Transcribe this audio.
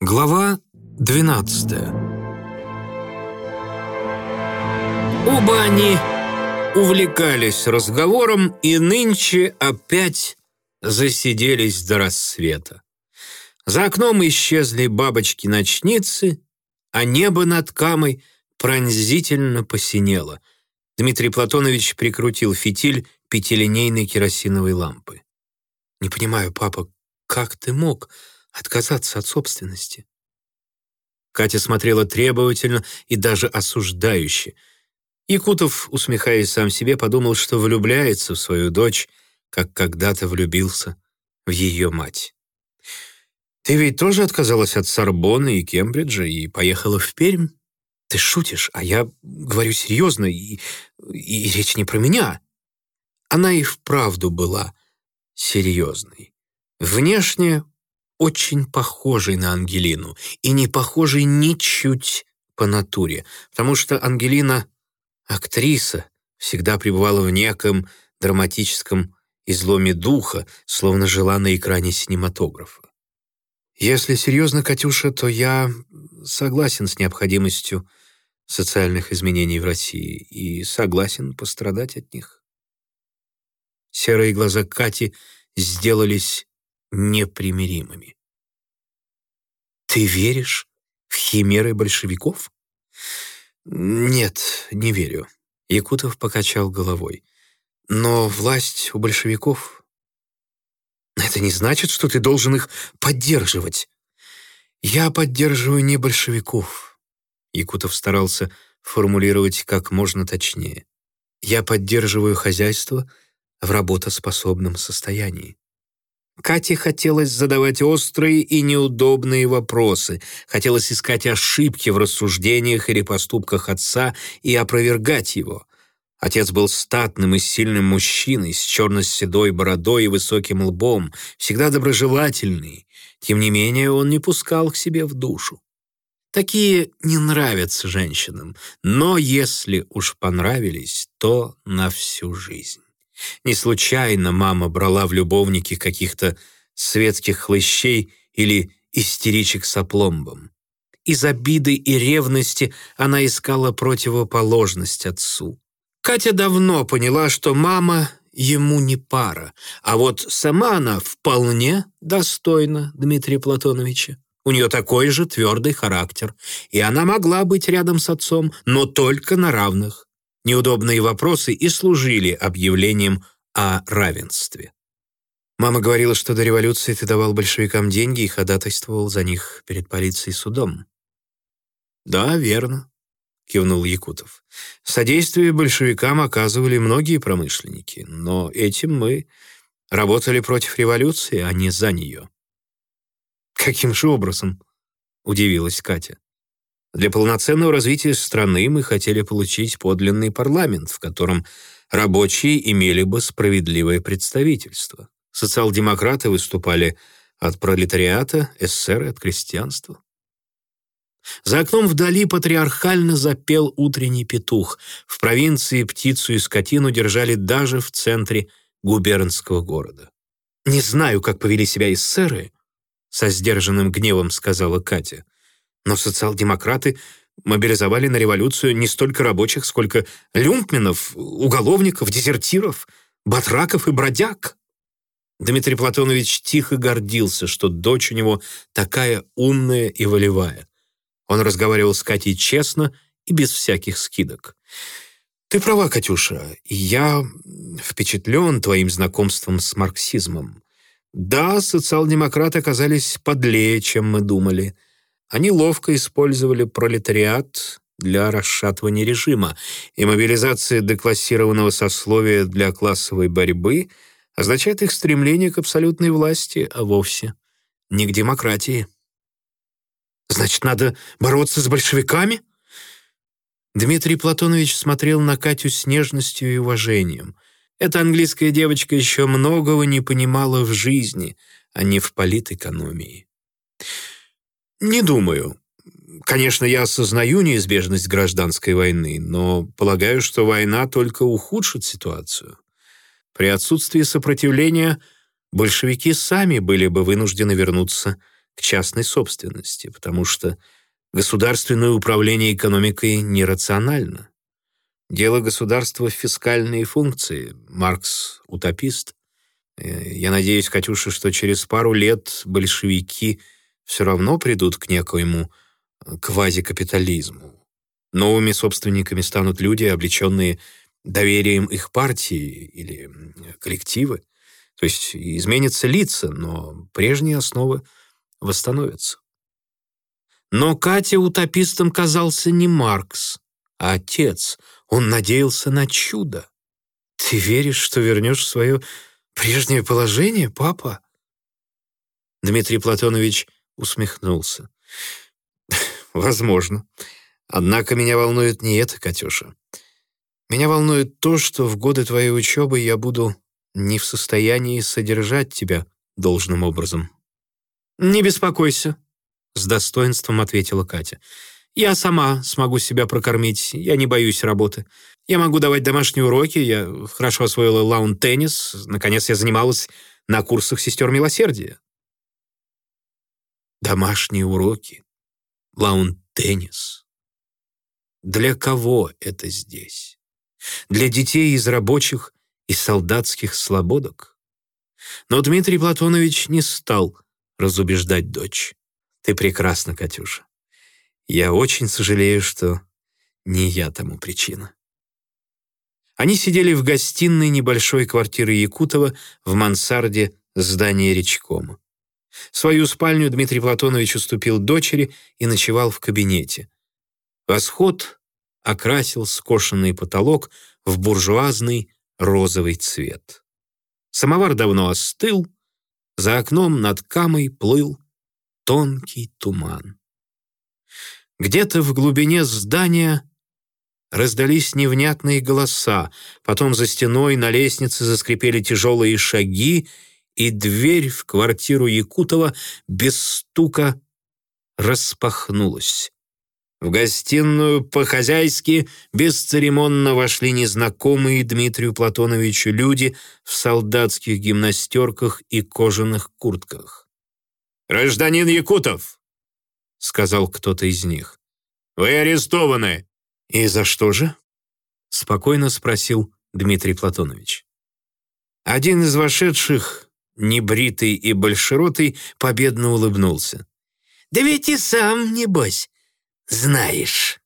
Глава 12 Оба они увлекались разговором и нынче опять засиделись до рассвета. За окном исчезли бабочки-ночницы, а небо над Камой пронзительно посинело. Дмитрий Платонович прикрутил фитиль пятилинейной керосиновой лампы. «Не понимаю, папа, как ты мог отказаться от собственности?» Катя смотрела требовательно и даже осуждающе. Якутов, усмехаясь сам себе, подумал, что влюбляется в свою дочь, как когда-то влюбился в ее мать. «Ты ведь тоже отказалась от Сорбонны и Кембриджа и поехала в Пермь? Ты шутишь, а я говорю серьезно, и, и речь не про меня». Она и вправду была серьезной. Внешне очень похожей на Ангелину и не похожей ничуть по натуре, потому что Ангелина — актриса, всегда пребывала в неком драматическом изломе духа, словно жила на экране синематографа. Если серьезно, Катюша, то я согласен с необходимостью социальных изменений в России и согласен пострадать от них. Серые глаза Кати сделались непримиримыми. «Ты веришь в химеры большевиков?» «Нет, не верю», — Якутов покачал головой. «Но власть у большевиков это не значит, что ты должен их поддерживать. Я поддерживаю не большевиков. Якутов старался формулировать как можно точнее. Я поддерживаю хозяйство в работоспособном состоянии. Кате хотелось задавать острые и неудобные вопросы, хотелось искать ошибки в рассуждениях или поступках отца и опровергать его. Отец был статным и сильным мужчиной с черно-седой бородой и высоким лбом, всегда доброжелательный. Тем не менее, он не пускал к себе в душу. Такие не нравятся женщинам, но если уж понравились, то на всю жизнь. Не случайно мама брала в любовники каких-то светских хлыщей или истеричек с опломбом. Из обиды и ревности она искала противоположность отцу. Катя давно поняла, что мама ему не пара, а вот сама она вполне достойна Дмитрия Платоновича. У нее такой же твердый характер, и она могла быть рядом с отцом, но только на равных. Неудобные вопросы и служили объявлением о равенстве. Мама говорила, что до революции ты давал большевикам деньги и ходатайствовал за них перед полицией и судом. Да, верно кивнул Якутов. Содействие большевикам оказывали многие промышленники, но этим мы работали против революции, а не за нее. Каким же образом? удивилась Катя. Для полноценного развития страны мы хотели получить подлинный парламент, в котором рабочие имели бы справедливое представительство. Социал-демократы выступали от пролетариата, эсеры от крестьянства. За окном вдали патриархально запел утренний петух. В провинции птицу и скотину держали даже в центре губернского города. «Не знаю, как повели себя эсеры», — со сдержанным гневом сказала Катя. «Но социал-демократы мобилизовали на революцию не столько рабочих, сколько люмпменов, уголовников, дезертиров, батраков и бродяг». Дмитрий Платонович тихо гордился, что дочь у него такая умная и волевая. Он разговаривал с Катей честно и без всяких скидок. «Ты права, Катюша, я впечатлен твоим знакомством с марксизмом. Да, социал-демократы оказались подлее, чем мы думали. Они ловко использовали пролетариат для расшатывания режима, и мобилизация деклассированного сословия для классовой борьбы означает их стремление к абсолютной власти, а вовсе не к демократии». Значит, надо бороться с большевиками? Дмитрий Платонович смотрел на Катю с нежностью и уважением. Эта английская девочка еще многого не понимала в жизни, а не в политэкономии. «Не думаю. Конечно, я осознаю неизбежность гражданской войны, но полагаю, что война только ухудшит ситуацию. При отсутствии сопротивления большевики сами были бы вынуждены вернуться к частной собственности, потому что государственное управление экономикой нерационально. Дело государства в фискальные функции. Маркс — утопист. Э, я надеюсь, Катюша, что через пару лет большевики все равно придут к некоему э, квазикапитализму. Новыми собственниками станут люди, облеченные доверием их партии или коллективы. То есть изменятся лица, но прежние основы восстановятся. Но Катя утопистом казался не Маркс, а отец. Он надеялся на чудо. «Ты веришь, что вернешь свое прежнее положение, папа?» Дмитрий Платонович усмехнулся. «Возможно. Однако меня волнует не это, Катюша. Меня волнует то, что в годы твоей учебы я буду не в состоянии содержать тебя должным образом». «Не беспокойся», — с достоинством ответила Катя. «Я сама смогу себя прокормить, я не боюсь работы. Я могу давать домашние уроки, я хорошо освоила лаун-теннис, наконец я занималась на курсах сестер милосердия». «Домашние уроки? Лаун-теннис? Для кого это здесь? Для детей из рабочих и солдатских слободок?» Но Дмитрий Платонович не стал разубеждать дочь. «Ты прекрасна, Катюша. Я очень сожалею, что не я тому причина». Они сидели в гостиной небольшой квартиры Якутова в мансарде здания речкома. Свою спальню Дмитрий Платонович уступил дочери и ночевал в кабинете. Восход окрасил скошенный потолок в буржуазный розовый цвет. Самовар давно остыл, за окном над Камой плыл тонкий туман. Где-то в глубине здания раздались невнятные голоса, потом за стеной на лестнице заскрипели тяжелые шаги, и дверь в квартиру Якутова без стука распахнулась. В гостиную по-хозяйски бесцеремонно вошли незнакомые Дмитрию Платоновичу люди в солдатских гимнастерках и кожаных куртках. «Гражданин Якутов!» — сказал кто-то из них. «Вы арестованы!» «И за что же?» — спокойно спросил Дмитрий Платонович. Один из вошедших, небритый и большеротый, победно улыбнулся. «Да ведь и сам, небось, знаешь».